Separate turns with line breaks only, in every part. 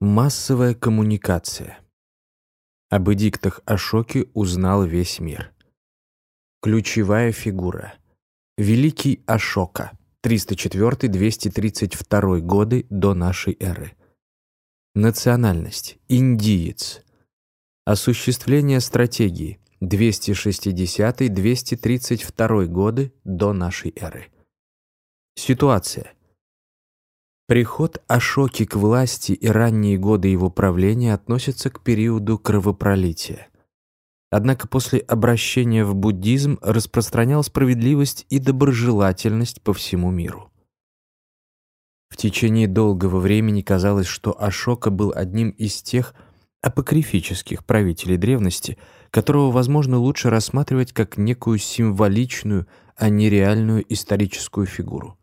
Массовая коммуникация. Об эдиктах Ашоки узнал весь мир. Ключевая фигура. Великий Ашока, 304-232 годы до нашей эры. Национальность. Индиец. Осуществление стратегии. 260-232 годы до нашей эры. Ситуация. Приход Ашоки к власти и ранние годы его правления относятся к периоду кровопролития. Однако после обращения в буддизм распространял справедливость и доброжелательность по всему миру. В течение долгого времени казалось, что Ашока был одним из тех апокрифических правителей древности, которого, возможно, лучше рассматривать как некую символичную, а не реальную историческую фигуру.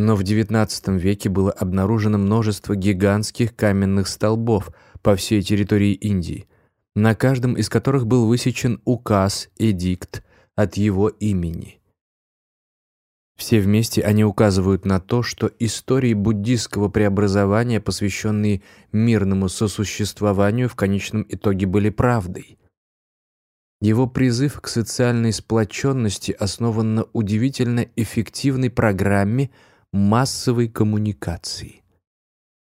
Но в XIX веке было обнаружено множество гигантских каменных столбов по всей территории Индии, на каждом из которых был высечен указ, эдикт от его имени. Все вместе они указывают на то, что истории буддийского преобразования, посвященные мирному сосуществованию, в конечном итоге были правдой. Его призыв к социальной сплоченности основан на удивительно эффективной программе – массовой коммуникации.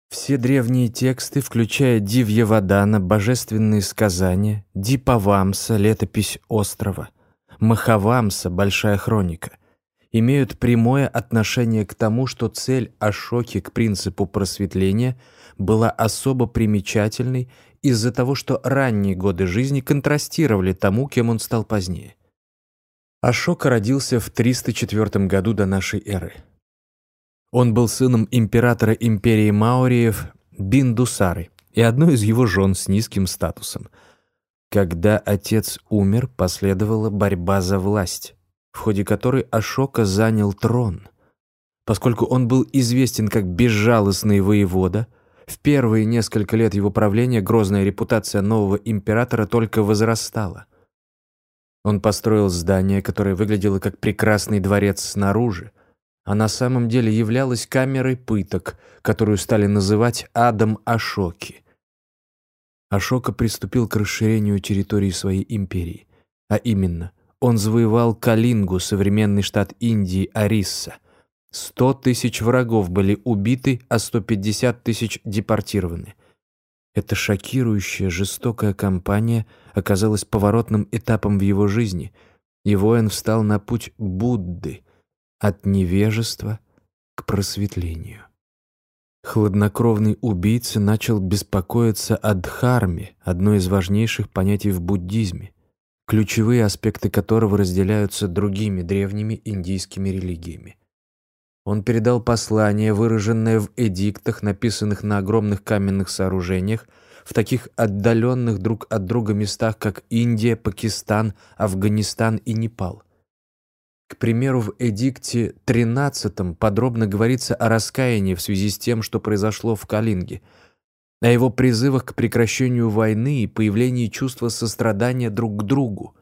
Все древние тексты, включая Дивьявадана, божественные сказания, Дипавамса, летопись острова, Махавамса, большая хроника, имеют прямое отношение к тому, что цель Ашоки к принципу просветления была особо примечательной из-за того, что ранние годы жизни контрастировали тому, кем он стал позднее. Ашока родился в 304 году до нашей эры. Он был сыном императора империи Маориев Биндусары и одной из его жен с низким статусом. Когда отец умер, последовала борьба за власть, в ходе которой Ашока занял трон. Поскольку он был известен как безжалостный воевода, в первые несколько лет его правления грозная репутация нового императора только возрастала. Он построил здание, которое выглядело как прекрасный дворец снаружи, а на самом деле являлась камерой пыток, которую стали называть «адом Ашоки». Ашока приступил к расширению территории своей империи, а именно, он завоевал Калингу, современный штат Индии, Арисса. Сто тысяч врагов были убиты, а 150 тысяч депортированы. Эта шокирующая, жестокая кампания оказалась поворотным этапом в его жизни, и воин встал на путь Будды — от невежества к просветлению. Хладнокровный убийца начал беспокоиться о дхарме, одной из важнейших понятий в буддизме, ключевые аспекты которого разделяются другими древними индийскими религиями. Он передал послание, выраженное в эдиктах, написанных на огромных каменных сооружениях, в таких отдаленных друг от друга местах, как Индия, Пакистан, Афганистан и Непал – к примеру, в Эдикте 13 подробно говорится о раскаянии в связи с тем, что произошло в Калинге, о его призывах к прекращению войны и появлении чувства сострадания друг к другу.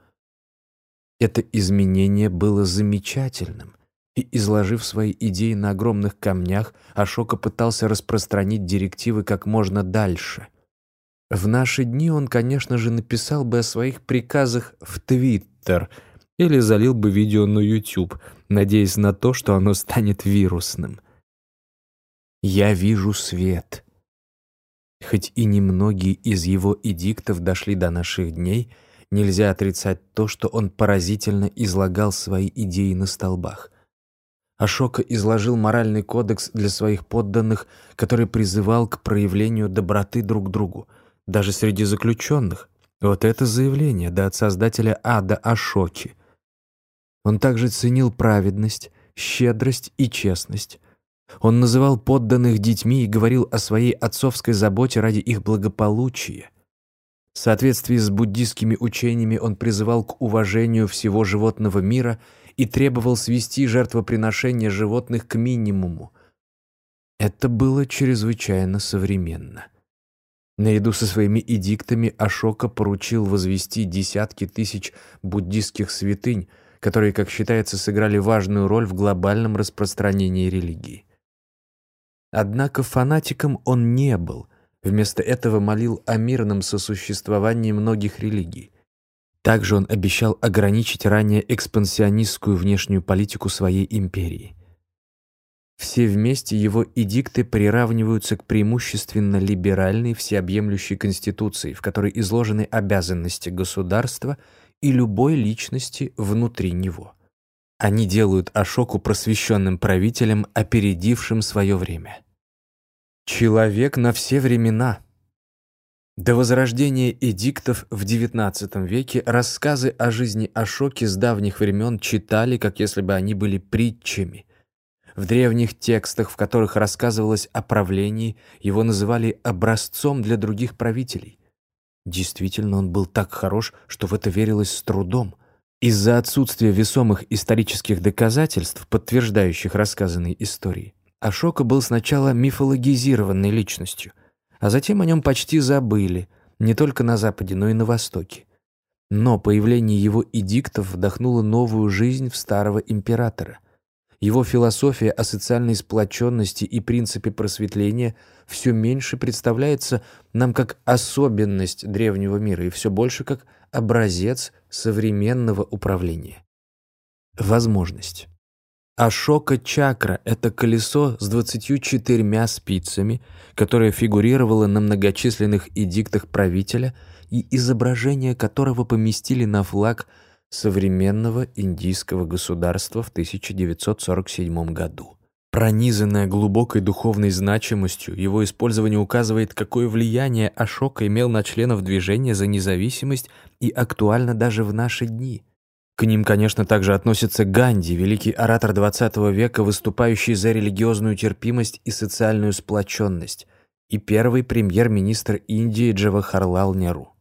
Это изменение было замечательным, и, изложив свои идеи на огромных камнях, Ашока пытался распространить директивы как можно дальше. В наши дни он, конечно же, написал бы о своих приказах в Твиттер – или залил бы видео на YouTube, надеясь на то, что оно станет вирусным. «Я вижу свет». Хоть и немногие из его эдиктов дошли до наших дней, нельзя отрицать то, что он поразительно излагал свои идеи на столбах. Ашока изложил моральный кодекс для своих подданных, который призывал к проявлению доброты друг к другу, даже среди заключенных. Вот это заявление, да от создателя ада Ашоки. Он также ценил праведность, щедрость и честность. Он называл подданных детьми и говорил о своей отцовской заботе ради их благополучия. В соответствии с буддистскими учениями он призывал к уважению всего животного мира и требовал свести жертвоприношение животных к минимуму. Это было чрезвычайно современно. Наряду со своими эдиктами Ашока поручил возвести десятки тысяч буддистских святынь, которые, как считается, сыграли важную роль в глобальном распространении религии. Однако фанатиком он не был, Вместо этого молил о мирном сосуществовании многих религий. Также он обещал ограничить ранее экспансионистскую внешнюю политику своей империи. Все вместе его эдикты приравниваются к преимущественно либеральной всеобъемлющей конституции, в которой изложены обязанности государства и любой личности внутри него. Они делают Ашоку просвещенным правителем, опередившим свое время. Человек на все времена. До возрождения эдиктов в XIX веке рассказы о жизни Ашоки с давних времен читали, как если бы они были притчами. В древних текстах, в которых рассказывалось о правлении, его называли образцом для других правителей. Действительно, он был так хорош, что в это верилось с трудом. Из-за отсутствия весомых исторических доказательств, подтверждающих рассказанные истории, Ашока был сначала мифологизированной личностью, а затем о нем почти забыли, не только на Западе, но и на Востоке. Но появление его эдиктов вдохнуло новую жизнь в старого императора. Его философия о социальной сплоченности и принципе просветления все меньше представляется нам как особенность древнего мира и все больше как образец современного управления. Возможность. Ашока-чакра — это колесо с 24 спицами, которое фигурировало на многочисленных эдиктах правителя и изображение которого поместили на флаг современного индийского государства в 1947 году. Пронизанное глубокой духовной значимостью, его использование указывает, какое влияние Ашока имел на членов движения за независимость и актуально даже в наши дни – к ним, конечно, также относится Ганди, великий оратор XX века, выступающий за религиозную терпимость и социальную сплоченность, и первый премьер-министр Индии Джавахарлал Неру.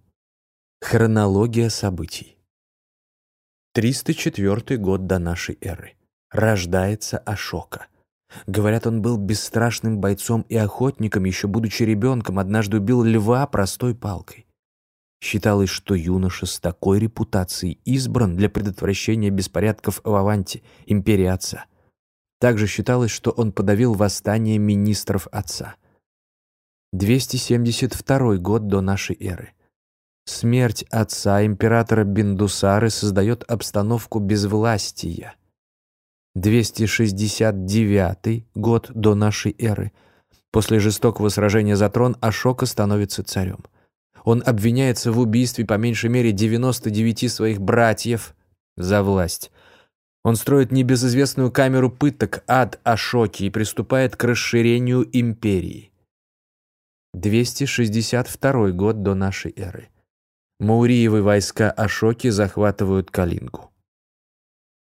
Хронология событий. 304 год до нашей эры. Рождается Ашока. Говорят, он был бесстрашным бойцом и охотником, еще будучи ребенком, однажды убил льва простой палкой. Считалось, что юноша с такой репутацией избран для предотвращения беспорядков в Аванте, империи отца. Также считалось, что он подавил восстание министров отца. 272 год до нашей эры. Смерть отца императора Биндусары создает обстановку безвластия. 269 год до нашей эры. После жестокого сражения за трон Ашока становится царем. Он обвиняется в убийстве по меньшей мере 99 своих братьев за власть. Он строит небезызвестную камеру пыток ад Ашоки и приступает к расширению империи. 262 год до нашей эры. Мауриевы войска Ашоки захватывают Калингу.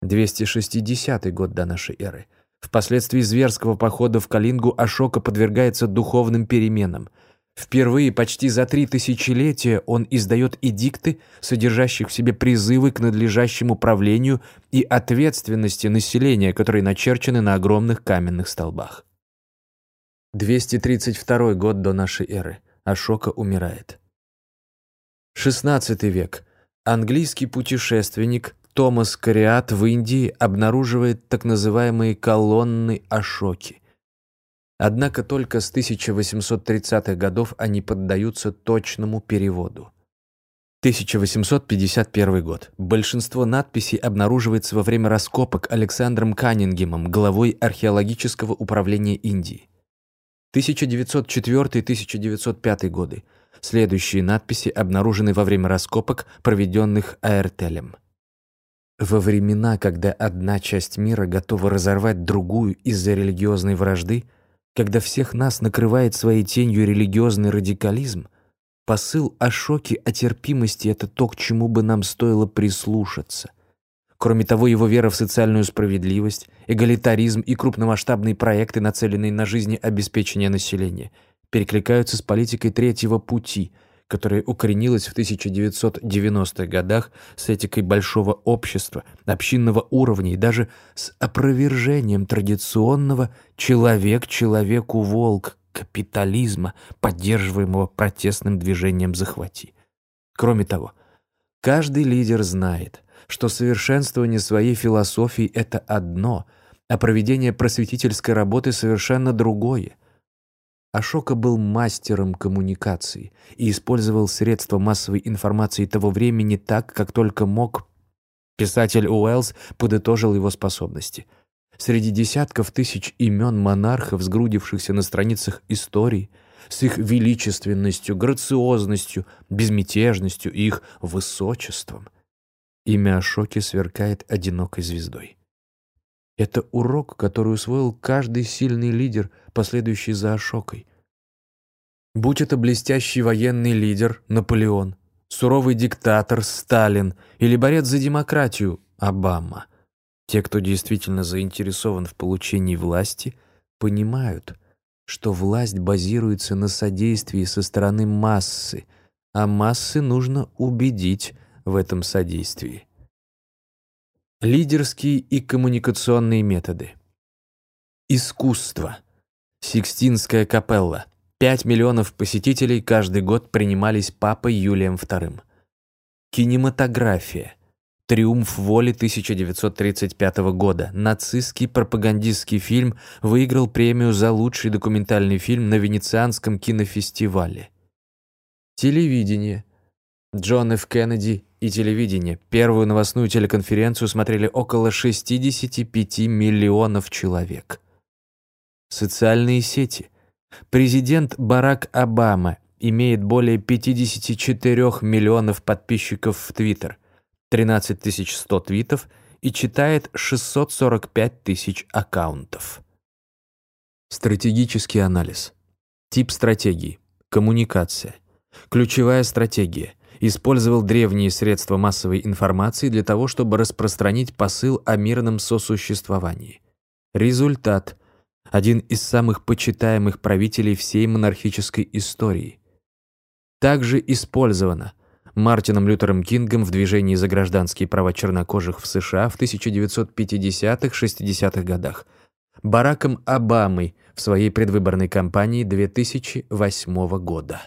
260 год до нашей эры. Впоследствии зверского похода в Калингу Ашока подвергается духовным переменам – Впервые почти за три тысячелетия он издает эдикты, содержащих в себе призывы к надлежащему правлению и ответственности населения, которые начерчены на огромных каменных столбах. 232 год до нашей эры. Ашока умирает. 16 век. Английский путешественник Томас Кариат в Индии обнаруживает так называемые колонны Ашоки – Однако только с 1830-х годов они поддаются точному переводу. 1851 год. Большинство надписей обнаруживается во время раскопок Александром Каннингемом, главой археологического управления Индии. 1904-1905 годы. Следующие надписи обнаружены во время раскопок, проведенных Аэртелем. Во времена, когда одна часть мира готова разорвать другую из-за религиозной вражды, когда всех нас накрывает своей тенью религиозный радикализм, посыл о шоке, о терпимости — это то, к чему бы нам стоило прислушаться. Кроме того, его вера в социальную справедливость, эгалитаризм и крупномасштабные проекты, нацеленные на жизнеобеспечение населения, перекликаются с политикой третьего пути — которая укоренилась в 1990-х годах с этикой большого общества, общинного уровня и даже с опровержением традиционного «человек человеку волк» капитализма, поддерживаемого протестным движением «Захвати». Кроме того, каждый лидер знает, что совершенствование своей философии – это одно, а проведение просветительской работы – совершенно другое – Ашока был мастером коммуникации и использовал средства массовой информации того времени так, как только мог. Писатель Уэллс подытожил его способности. Среди десятков тысяч имен монархов, сгрудившихся на страницах истории, с их величественностью, грациозностью, безмятежностью и их высочеством, имя Ашоки сверкает одинокой звездой. Это урок, который усвоил каждый сильный лидер, последующий за Ашокой. Будь это блестящий военный лидер Наполеон, суровый диктатор Сталин или борец за демократию Обама, те, кто действительно заинтересован в получении власти, понимают, что власть базируется на содействии со стороны массы, а массы нужно убедить в этом содействии. Лидерские и коммуникационные методы. Искусство. Сикстинская капелла. 5 миллионов посетителей каждый год принимались папой Юлием II. Кинематография. «Триумф воли» 1935 года. Нацистский пропагандистский фильм выиграл премию за лучший документальный фильм на Венецианском кинофестивале. Телевидение. Джон Ф. Кеннеди и телевидение. Первую новостную телеконференцию смотрели около 65 миллионов человек. Социальные сети. Президент Барак Обама имеет более 54 миллионов подписчиков в Твиттер, 13 100 твитов и читает 645 тысяч аккаунтов. Стратегический анализ. Тип стратегии. Коммуникация. Ключевая стратегия использовал древние средства массовой информации для того, чтобы распространить посыл о мирном сосуществовании. Результат – один из самых почитаемых правителей всей монархической истории. Также использовано Мартином Лютером Кингом в движении за гражданские права чернокожих в США в 1950-60-х годах, Бараком Обамой в своей предвыборной кампании 2008 года.